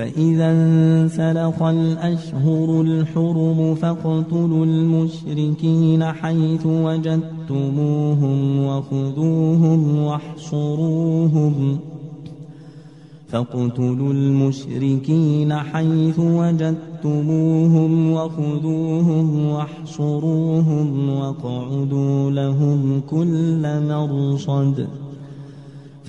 فإذا انسلخ الأشهر الحرم فاقتلوا المشركين حيث وجدتموهم وخذوهم واحصروهم. فاقتلوا المشركين حيث وجدتموهم وخذوهم واحصروهم واقعدوا لهم كل مرصد.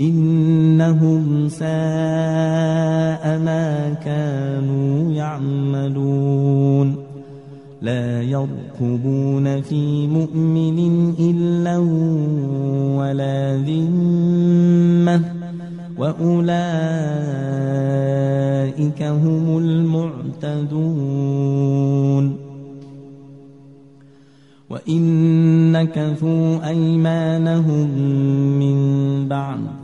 إنهم ساء ما كانوا يعملون. لا يرقبون في مؤمن إلا ولا ذمة. وأولئك هم المعتدون. وإن نكثوا أيمانهم من بعد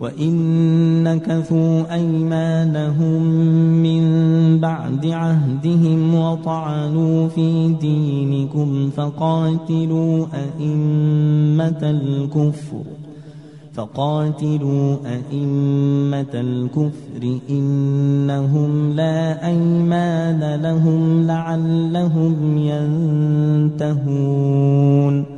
وإن نكثوا أيمانهم من بعد عهدهم وطعنوا في دينكم فقاتلوا أئمة الكفر فقاتلوا أئمة الكفر إنهم لا أيمان لهم لعلهم ينتهون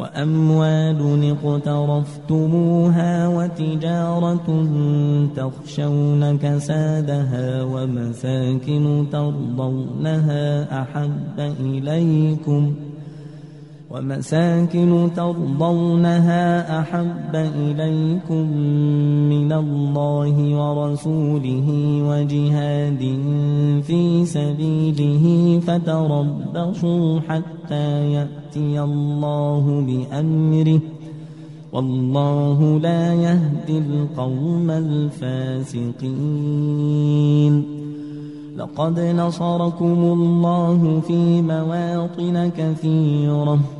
وأموال اقترفتموها وتجارة تخشون كسادها ومساكن ترضونها أحب إليكم ۖ ومساكن ترضونها أحب إليكم من الله ورسوله وجهاد في سبيله فتربصوا حتى يأتي الله بأمره والله لا يهدي القوم الفاسقين. لقد نصركم الله في مواطن كثيرة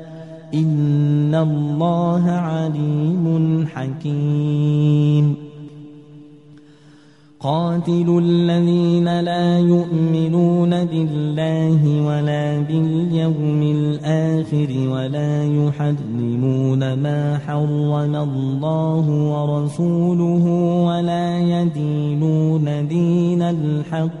إن الله عليم حكيم. قاتلوا الذين لا يؤمنون بالله ولا باليوم الآخر ولا يحرمون ما حرم الله ورسوله ولا يدينون دين الحق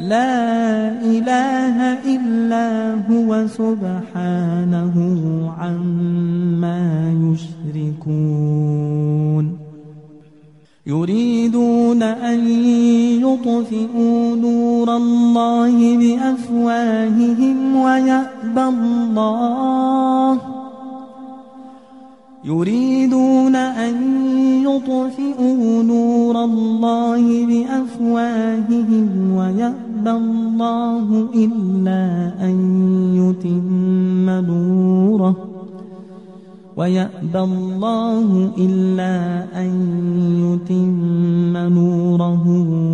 لا إله إلا هو سبحانه عما يشركون. يريدون أن يطفئوا نور الله بأفواههم ويأبى الله. يريدون أن يطفئوا نور الله بأفواههم ويأبى الله إلا أن يتم نوره ويأبى الله إلا أن يتم نوره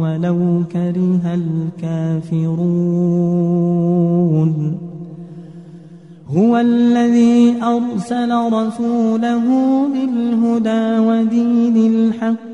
ولو كره الكافرون. هو الذي أرسل رسوله بالهدى ودين الحق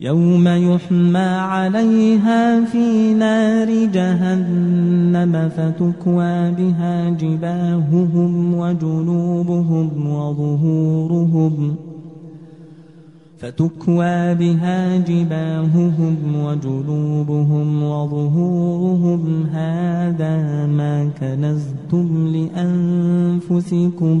يوم يحمى عليها في نار جهنم فتكوى بها جباههم وجنوبهم وظهورهم فتكوى بها جباههم وجنوبهم وظهورهم. هذا ما كنزتم لأنفسكم.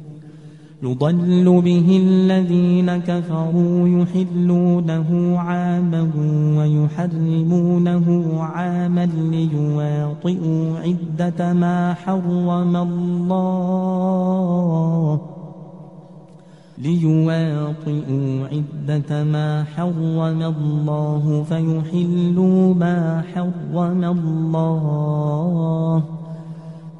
يضل به الذين كفروا يحلونه عاما ويحرمونه عاما ليواطئوا عدة ما حرم الله. ليواطئوا عدة ما حرم الله فيحلوا ما حرم الله.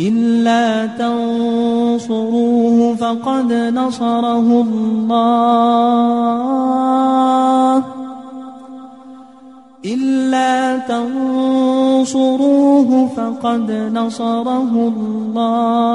إلا تنصروه فقد نصره الله. إلا تنصروه فقد نصره الله.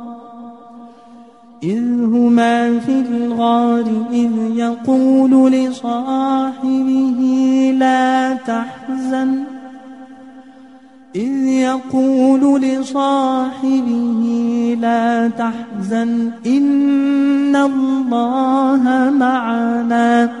إذ هما في الغار إذ يقول لصاحبه لا تحزن. إذ يقول لصاحبه لا تحزن. إن الله معنا.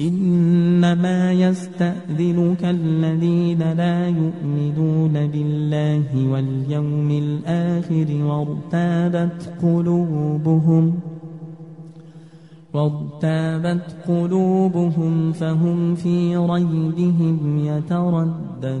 إنما يستأذنك الذين لا يؤمنون بالله واليوم الآخر وارتابت قلوبهم وارتابت قلوبهم فهم في ريبهم يترددون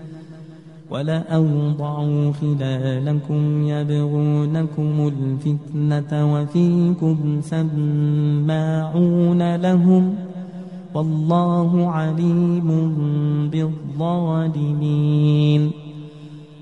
ولأوضعوا خلالكم يبغونكم الفتنة وفيكم سماعون لهم والله عليم بالظالمين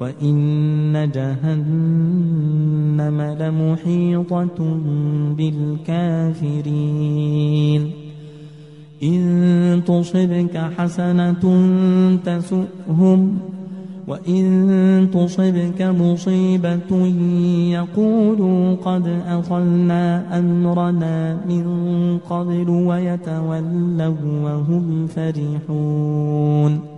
وإن جهنم لمحيطة بالكافرين إن تصبك حسنة تسؤهم وإن تصبك مصيبة يقولوا قد أخذنا أمرنا من قبل ويتولوا وهم فرحون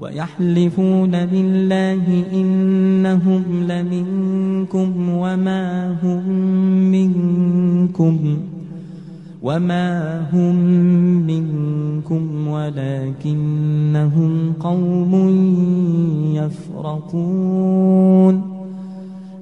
ويحلفون بالله إنهم لمنكم وما هم منكم وما هم منكم ولكنهم قوم يفرقون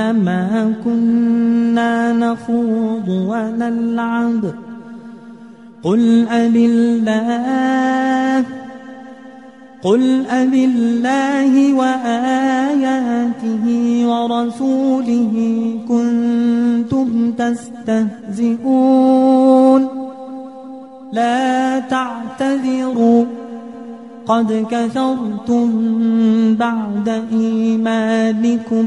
إنما كنا نخوض ونلعب. قل أبالله قل أبالله وآياته ورسوله كنتم تستهزئون. لا تعتذروا قد كفرتم بعد إيمانكم.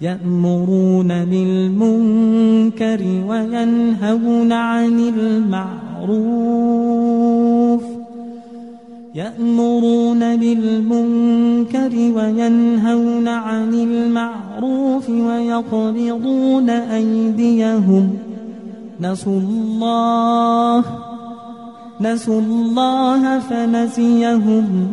يأمرون بالمنكر وينهون عن المعروف. يأمرون بالمنكر وينهون عن المعروف ويقبضون أيديهم. نسوا الله نسوا الله فنسيهم.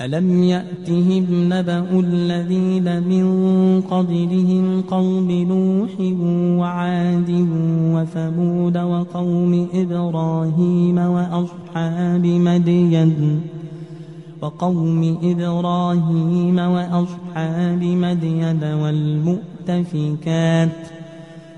ألم يأتهم نبأ الذين من قبلهم قوم نوح وعاد وثمود وقوم إبراهيم وأصحاب مدين؟ وقوم إبراهيم وأصحاب مدين والمؤتفكات.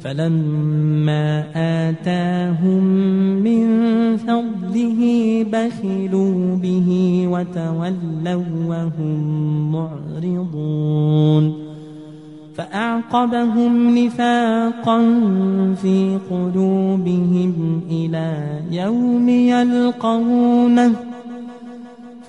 فلما آتاهم من فضله بخلوا به وتولوا وهم معرضون. فأعقبهم نفاقا في قلوبهم إلى يوم يلقونه.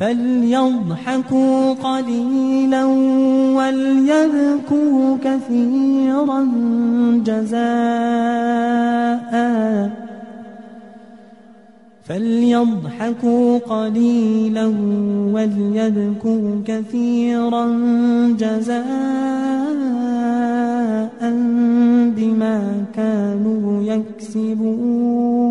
فليضحكوا قليلا وليبكوا كثيرا جزاء. فليضحكوا قليلا وليبكوا كثيرا جزاء بما كانوا يكسبون.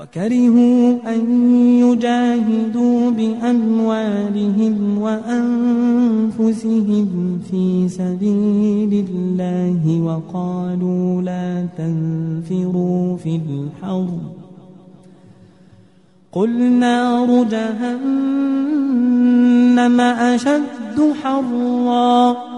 وكرهوا أن يجاهدوا بأموالهم وأنفسهم في سبيل الله وقالوا لا تنفروا في الحرب. قل نار جهنم أشد حرا.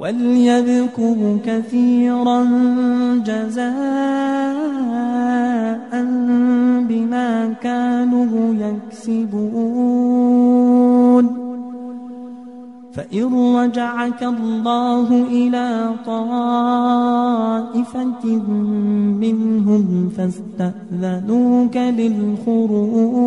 وليبكوا كثيرا جزاء بما كانوا يكسبون. فإن رجعك الله إلى طائفة منهم فاستأذنوك للخروج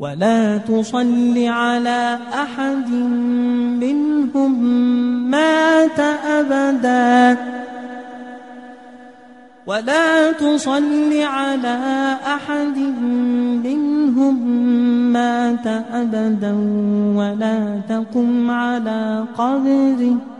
ولا تصل على أحد منهم مات أبدا. ولا تصل على أحد منهم مات أبدا. ولا تقم على قبره.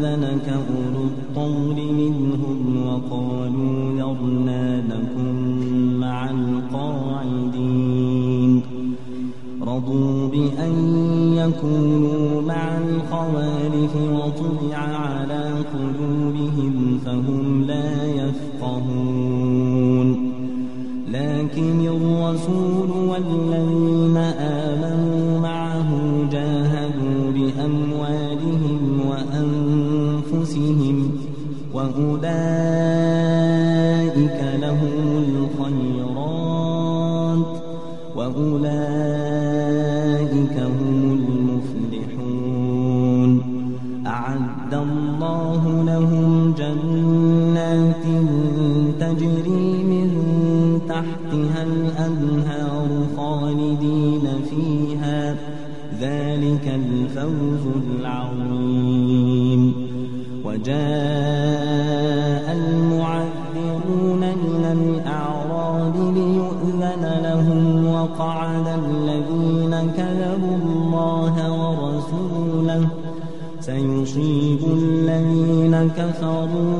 استأذنك أولو الطول منهم وقالوا ذرنا لكم مع القاعدين. رضوا بأن يكونوا مع الخوالف وطبع على قلوبهم فهم لا يفقهون. لكن الرسول والذين آمنوا الفوز العظيم. وجاء المعذرون من الأعراب ليؤذن لهم وقعد الذين كذبوا الله ورسوله. سيصيب الذين كفروا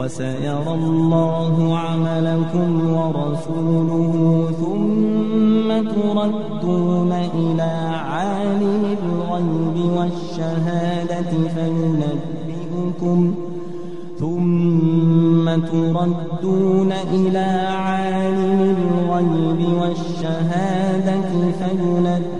وسيرى الله عملكم ورسوله ثم تردون إلى عالم الغيب والشهادة فينبئكم ثم تردون إلى عالم الغيب والشهادة فينبئكم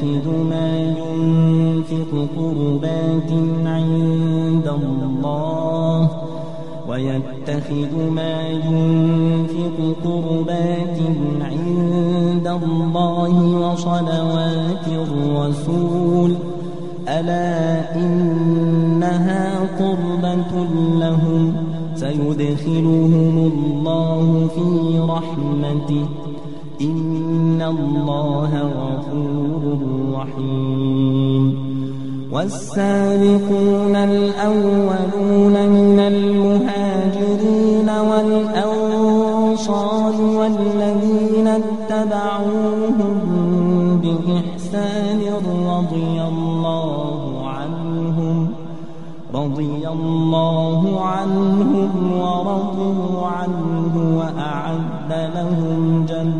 ويتخذ ما ينفق قربات عند الله ويتخذ ما ينفق قربات عند الله وصلوات الرسول. ألا إنها قربة لهم؟ سيدخلهم الله في رحمته. إن الله غفور رحيم والسابقون الأولون من المهاجرين والأنصار والذين اتبعوهم بإحسان رضي الله عنهم رضي الله عنهم ورضوا عنه وأعد لهم جنات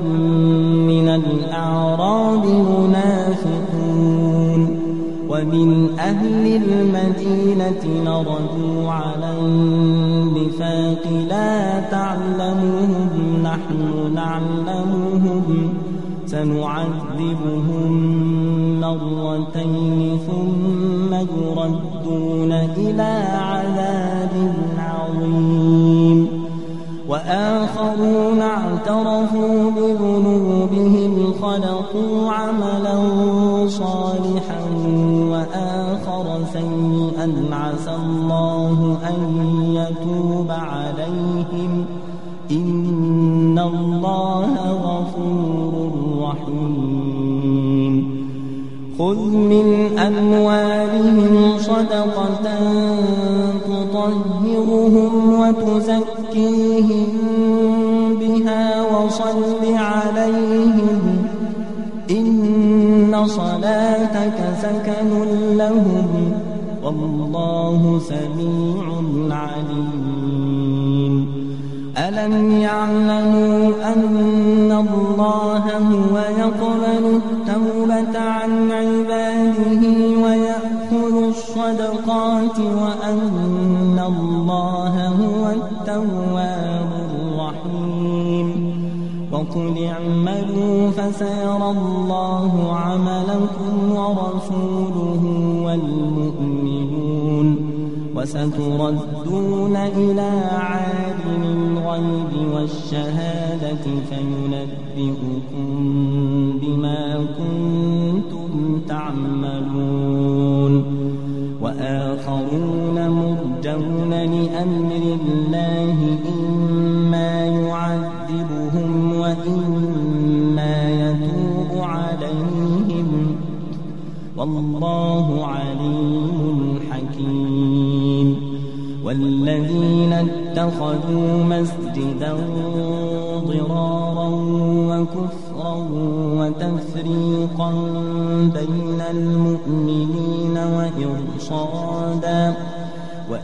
ومن أهل المدينة مردوا على النفاق لا تعلمهم نحن نعلمهم. سنعذبهم مرتين ثم يردون إلى عذاب عظيم. وآخرون اعترفوا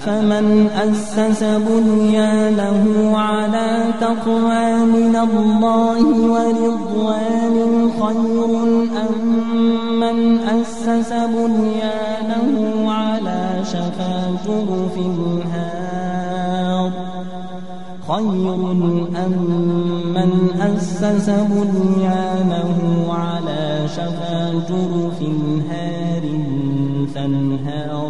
أفمن أسس بنيانه على تقوى من الله ورضوان خير أم من أسس بنيانه على شفا جرف هار خير أم من أسس بنيانه على شفا جرف هار فانهار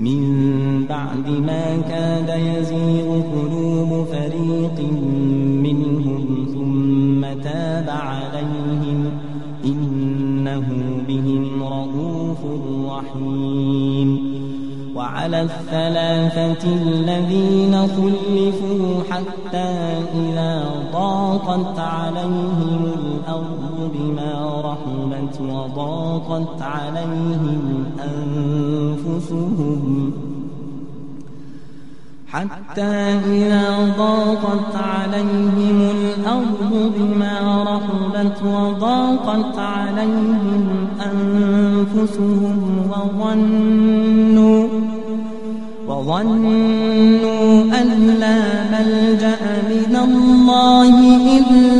من بعد ما كاد يزيغ قلوب فريق منهم ثم تاب عليهم إنه بهم رؤوف رحيم. وعلى الثلاثة الذين خلفوا حتى إذا ضاقت عليهم الأرض بما رحمت وضاقت عليهم أنفسهم. حتى إذا ضاقت عليهم الأرض بما رحبت وضاقت عليهم أنفسهم وظنوا وظنوا أن لا ملجأ من الله إلا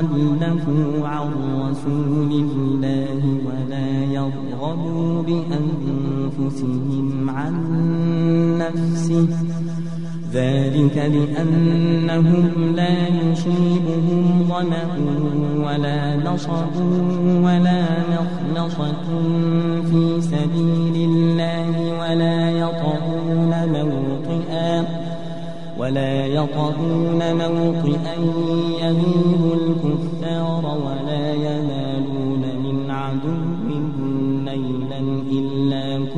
يتخلفوا عن رسول الله ولا يرغبوا بأنفسهم عن نفسه. ذلك لأنهم لا يصيبهم ظمأ ولا نصب ولا مخلصة في سبيل الله ولا يطعون موطئا ولا يطعون موطئا يغيظ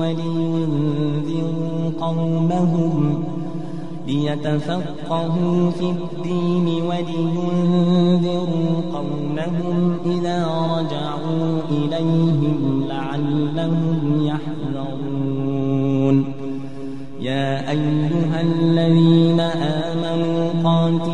ولينذروا قومهم ليتفقهوا في الدين ولينذروا قومهم إذا رجعوا إليهم لعلهم يحذرون. يا أيها الذين آمنوا قاتلوا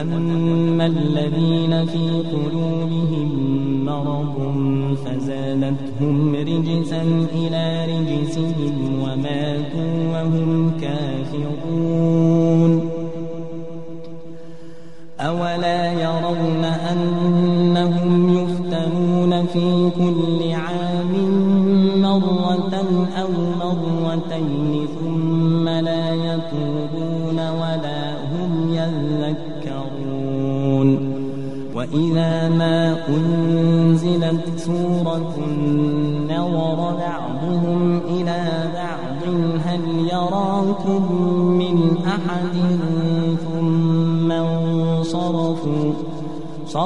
وأما الذين في قلوبهم مرض فزادتهم رجسا إلى رجسهم وماتوا وهم كافرون. أولا يرون أنهم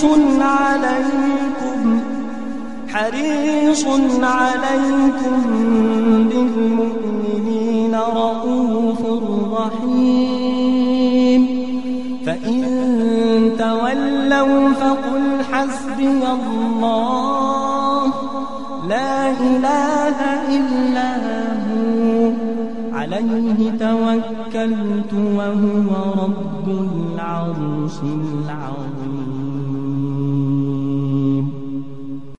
حريص عليكم حريص عليكم بالمؤمنين رؤوف رحيم. فإن تولوا فقل حسبي الله لا إله إلا هو عليه توكلت وهو رب العرش العظيم.